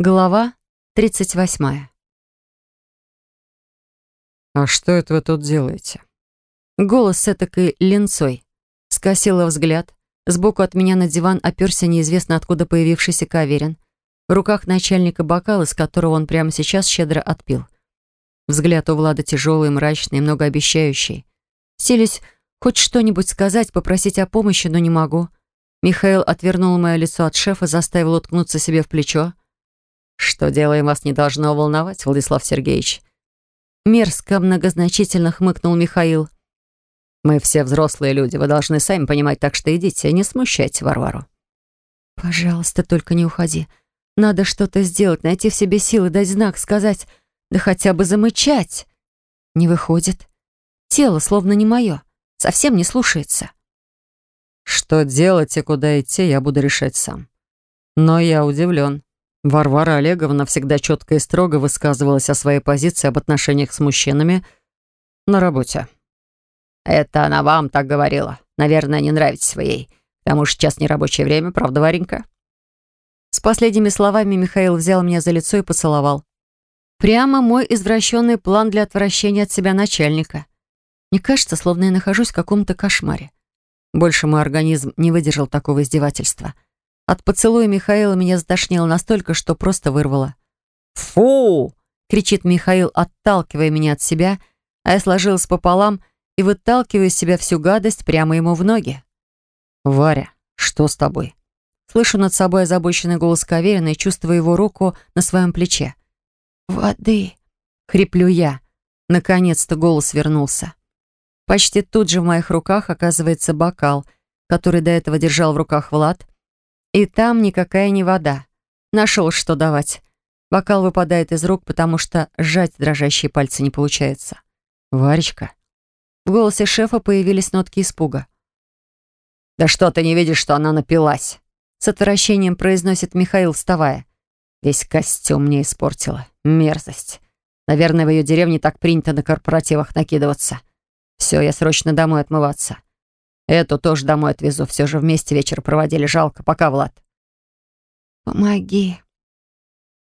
Глава 38. «А что это вы тут делаете?» Голос с этакой ленцой. Скосила взгляд. Сбоку от меня на диван оперся неизвестно откуда появившийся каверин. В руках начальника бокал, из которого он прямо сейчас щедро отпил. Взгляд у Влада тяжелый, мрачный, многообещающий. Селись хоть что-нибудь сказать, попросить о помощи, но не могу. Михаил отвернул мое лицо от шефа, заставил уткнуться себе в плечо. «Что делаем, вас не должно волновать, Владислав Сергеевич». Мерзко, многозначительно хмыкнул Михаил. «Мы все взрослые люди, вы должны сами понимать, так что идите, не смущайте Варвару». «Пожалуйста, только не уходи. Надо что-то сделать, найти в себе силы, дать знак, сказать, да хотя бы замычать». Не выходит. Тело словно не мое, совсем не слушается. «Что делать и куда идти, я буду решать сам. Но я удивлен. Варвара Олеговна всегда четко и строго высказывалась о своей позиции об отношениях с мужчинами на работе. «Это она вам так говорила. Наверное, не нравитесь вы ей. К тому же сейчас не рабочее время, правда, Варенька?» С последними словами Михаил взял меня за лицо и поцеловал. Прямо мой извращенный план для отвращения от себя начальника. Мне кажется, словно я нахожусь в каком-то кошмаре. Больше мой организм не выдержал такого издевательства — от поцелуя Михаила меня затошнило настолько, что просто вырвало. «Фу!» — кричит Михаил, отталкивая меня от себя, а я сложилась пополам и выталкиваю из себя всю гадость прямо ему в ноги. «Варя, что с тобой?» Слышу над собой озабоченный голос Каверина и чувствую его руку на своем плече. «Воды!» — хриплю я. Наконец-то голос вернулся. Почти тут же в моих руках оказывается бокал, который до этого держал в руках Влад, и там никакая не вода. Нашел, что давать. Бокал выпадает из рук, потому что сжать дрожащие пальцы не получается. «Варечка». В голосе шефа появились нотки испуга. «Да что ты не видишь, что она напилась?» С отвращением произносит Михаил, вставая. «Весь костюм мне испортила. Мерзость. Наверное, в ее деревне так принято на корпоративах накидываться. Все, я срочно домой отмываться. Эту тоже домой отвезу. Все же вместе вечер проводили. Жалко. Пока, Влад. «Помоги».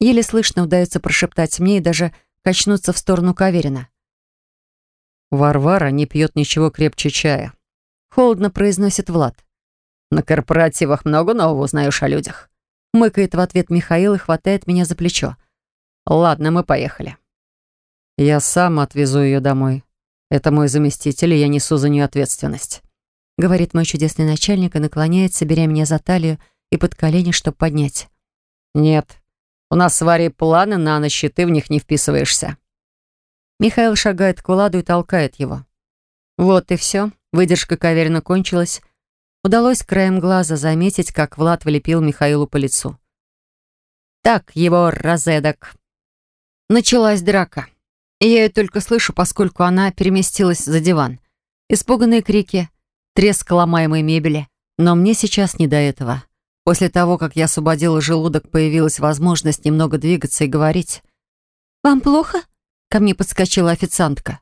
Еле слышно удается прошептать мне и даже качнуться в сторону Каверина. «Варвара не пьет ничего крепче чая», — холодно произносит Влад. «На корпоративах много нового узнаешь о людях». Мыкает в ответ Михаил и хватает меня за плечо. «Ладно, мы поехали». «Я сам отвезу ее домой. Это мой заместитель, и я несу за нее ответственность» говорит мой чудесный начальник и наклоняется, беря меня за талию и под колени, чтобы поднять. «Нет, у нас с Варей планы на ночь, и ты в них не вписываешься». Михаил шагает к Владу и толкает его. Вот и все, выдержка каверина кончилась. Удалось краем глаза заметить, как Влад влепил Михаилу по лицу. «Так, его розедок». Началась драка. И я ее только слышу, поскольку она переместилась за диван. Испуганные крики, треск ломаемой мебели. Но мне сейчас не до этого. После того, как я освободила желудок, появилась возможность немного двигаться и говорить. «Вам плохо?» — ко мне подскочила официантка.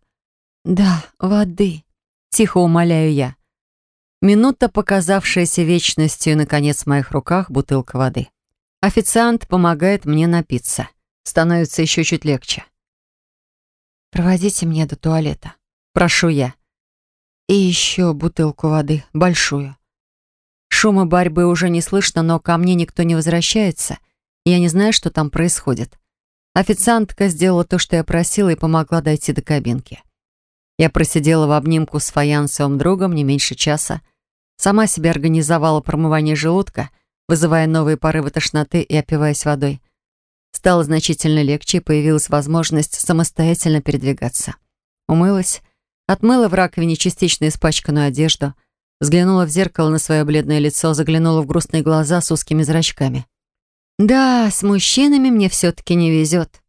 «Да, воды», — тихо умоляю я. Минута, показавшаяся вечностью, наконец, в моих руках бутылка воды. Официант помогает мне напиться. Становится еще чуть легче. «Проводите меня до туалета», — прошу я. И еще бутылку воды, большую. Шума борьбы уже не слышно, но ко мне никто не возвращается. Я не знаю, что там происходит. Официантка сделала то, что я просила, и помогла дойти до кабинки. Я просидела в обнимку с фаянсовым другом не меньше часа. Сама себе организовала промывание желудка, вызывая новые порывы тошноты и опиваясь водой. Стало значительно легче, и появилась возможность самостоятельно передвигаться. Умылась, Отмыла в раковине частично испачканную одежду, взглянула в зеркало на свое бледное лицо, заглянула в грустные глаза с узкими зрачками. Да, с мужчинами мне все-таки не везет.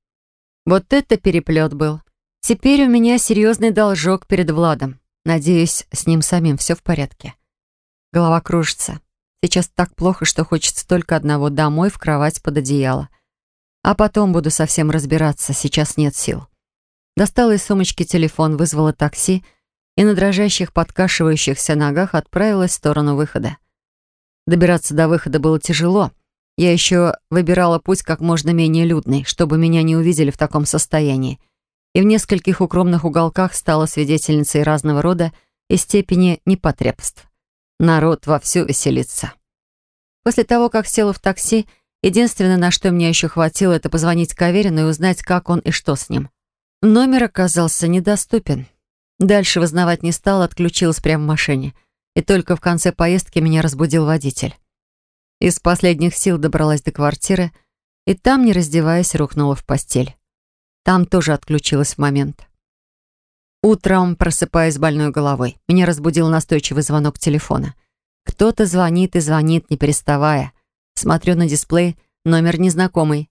Вот это переплет был. Теперь у меня серьезный должок перед Владом. Надеюсь, с ним самим все в порядке. Голова кружится. Сейчас так плохо, что хочется только одного — домой, в кровать под одеяло. А потом буду совсем разбираться, сейчас нет сил. Достала из сумочки телефон, вызвала такси и на дрожащих, подкашивающихся ногах отправилась в сторону выхода. Добираться до выхода было тяжело, Я еще выбирала путь как можно менее людный, чтобы меня не увидели в таком состоянии. И в нескольких укромных уголках стала свидетельницей разного рода и степени непотребств. Народ вовсю веселится. После того, как села в такси, единственное, на что мне еще хватило, это позвонить Каверину и узнать, как он и что с ним. Номер оказался недоступен. Дальше вызнавать не стал, отключилась прямо в машине. И только в конце поездки меня разбудил водитель. Из последних сил добралась до квартиры, и там, не раздеваясь, рухнула в постель. Там тоже отключилась в момент. Утром, просыпаясь больной головой, меня разбудил настойчивый звонок телефона. Кто-то звонит и звонит, не переставая. Смотрю на дисплей, номер незнакомый.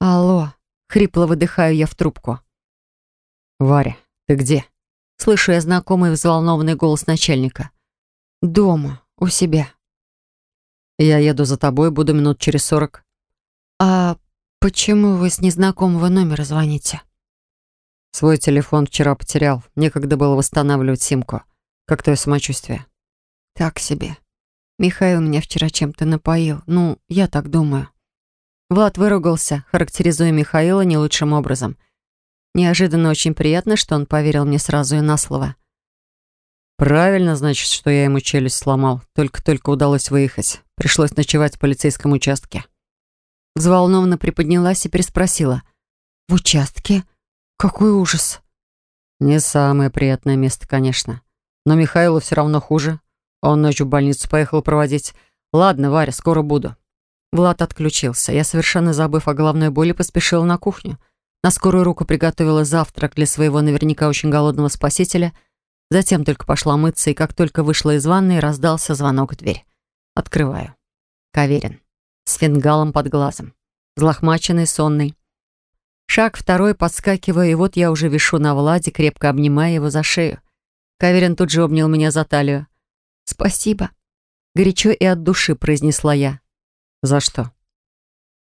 «Алло», — хрипло выдыхаю я в трубку. «Варя, ты где?» Слышу я знакомый взволнованный голос начальника. «Дома, у себя». «Я еду за тобой, буду минут через сорок». «А почему вы с незнакомого номера звоните?» «Свой телефон вчера потерял. Некогда было восстанавливать симку. Как твое самочувствие?» «Так себе. Михаил меня вчера чем-то напоил. Ну, я так думаю». Влад выругался, характеризуя Михаила не лучшим образом – Неожиданно очень приятно, что он поверил мне сразу и на слово. «Правильно, значит, что я ему челюсть сломал. Только-только удалось выехать. Пришлось ночевать в полицейском участке». Взволнованно приподнялась и переспросила. «В участке? Какой ужас!» «Не самое приятное место, конечно. Но Михаилу все равно хуже. Он ночью в больницу поехал проводить. Ладно, Варя, скоро буду». Влад отключился. Я, совершенно забыв о головной боли, поспешила на кухню. На скорую руку приготовила завтрак для своего наверняка очень голодного спасителя, затем только пошла мыться, и как только вышла из ванной, раздался звонок в дверь. Открываю. Каверин. С фингалом под глазом. Злохмаченный, сонный. Шаг второй, подскакиваю, и вот я уже вишу на Владе, крепко обнимая его за шею. Каверин тут же обнял меня за талию. «Спасибо», — горячо и от души произнесла я. «За что?»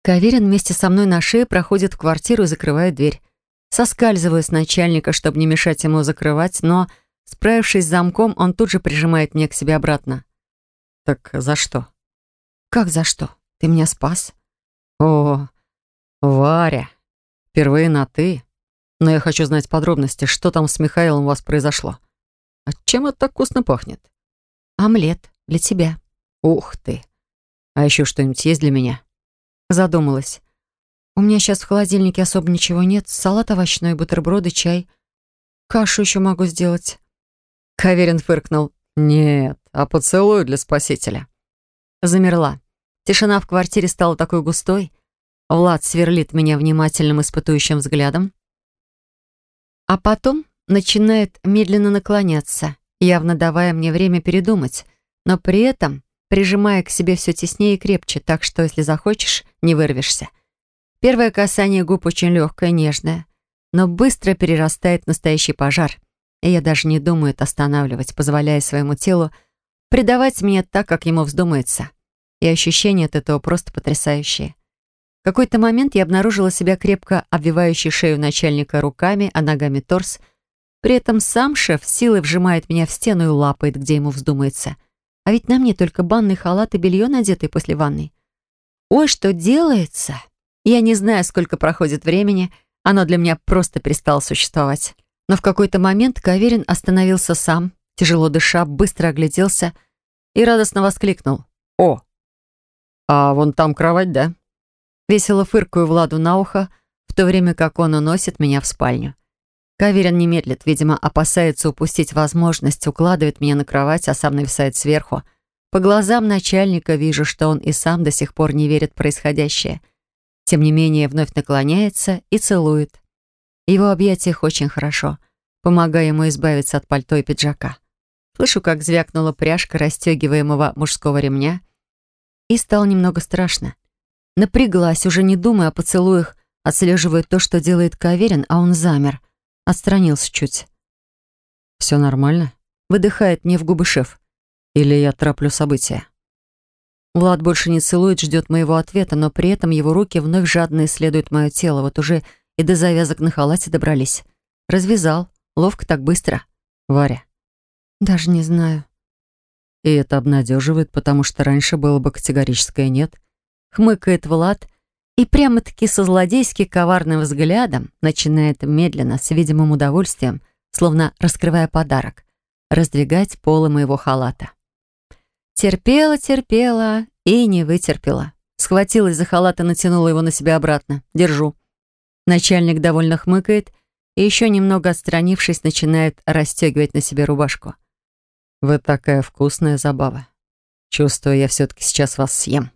Каверин вместе со мной на шее проходит в квартиру и закрывает дверь. Соскальзываю с начальника, чтобы не мешать ему закрывать, но, справившись с замком, он тут же прижимает меня к себе обратно. «Так за что?» «Как за что? Ты меня спас?» «О, Варя, впервые на «ты». Но я хочу знать подробности, что там с Михаилом у вас произошло. А чем это так вкусно пахнет?» «Омлет для тебя». «Ух ты! А еще что-нибудь есть для меня?» Задумалась. У меня сейчас в холодильнике особо ничего нет. Салат овощной, бутерброды, чай. Кашу еще могу сделать. Каверин фыркнул. Нет, а поцелуй для спасителя. Замерла. Тишина в квартире стала такой густой. Влад сверлит меня внимательным испытующим взглядом. А потом начинает медленно наклоняться, явно давая мне время передумать, но при этом прижимая к себе все теснее и крепче, так что, если захочешь, не вырвешься. Первое касание губ очень легкое, нежное, но быстро перерастает в настоящий пожар, и я даже не думаю это останавливать, позволяя своему телу предавать меня так, как ему вздумается. И ощущения от этого просто потрясающие. В какой-то момент я обнаружила себя крепко обвивающей шею начальника руками, а ногами торс. При этом сам шеф силой вжимает меня в стену и лапает, где ему вздумается — а ведь на мне только банный халат и белье, надетые после ванной. Ой, что делается? Я не знаю, сколько проходит времени, оно для меня просто перестало существовать. Но в какой-то момент Каверин остановился сам, тяжело дыша, быстро огляделся и радостно воскликнул. «О, а вон там кровать, да?» Весело фыркаю Владу на ухо, в то время как он уносит меня в спальню. Каверин не медлит, видимо, опасается упустить возможность, укладывает меня на кровать, а сам нависает сверху. По глазам начальника вижу, что он и сам до сих пор не верит в происходящее. Тем не менее, вновь наклоняется и целует. Его объятиях очень хорошо, помогая ему избавиться от пальто и пиджака. Слышу, как звякнула пряжка расстегиваемого мужского ремня, и стало немного страшно. Напряглась, уже не думая о поцелуях, отслеживая то, что делает Каверин, а он замер — Отстранился чуть. «Все нормально?» Выдыхает мне в губы шеф. «Или я траплю события?» Влад больше не целует, ждет моего ответа, но при этом его руки вновь жадно исследуют мое тело. Вот уже и до завязок на халате добрались. Развязал. Ловко так быстро. Варя. Даже не знаю. И это обнадеживает, потому что раньше было бы категорическое «нет». хмыкает Влад и прямо-таки со злодейски коварным взглядом начинает медленно, с видимым удовольствием, словно раскрывая подарок, раздвигать полы моего халата. Терпела, терпела и не вытерпела. Схватилась за халат и натянула его на себя обратно. Держу. Начальник довольно хмыкает и еще немного отстранившись, начинает расстегивать на себе рубашку. «Вы такая вкусная забава. Чувствую, я все-таки сейчас вас съем».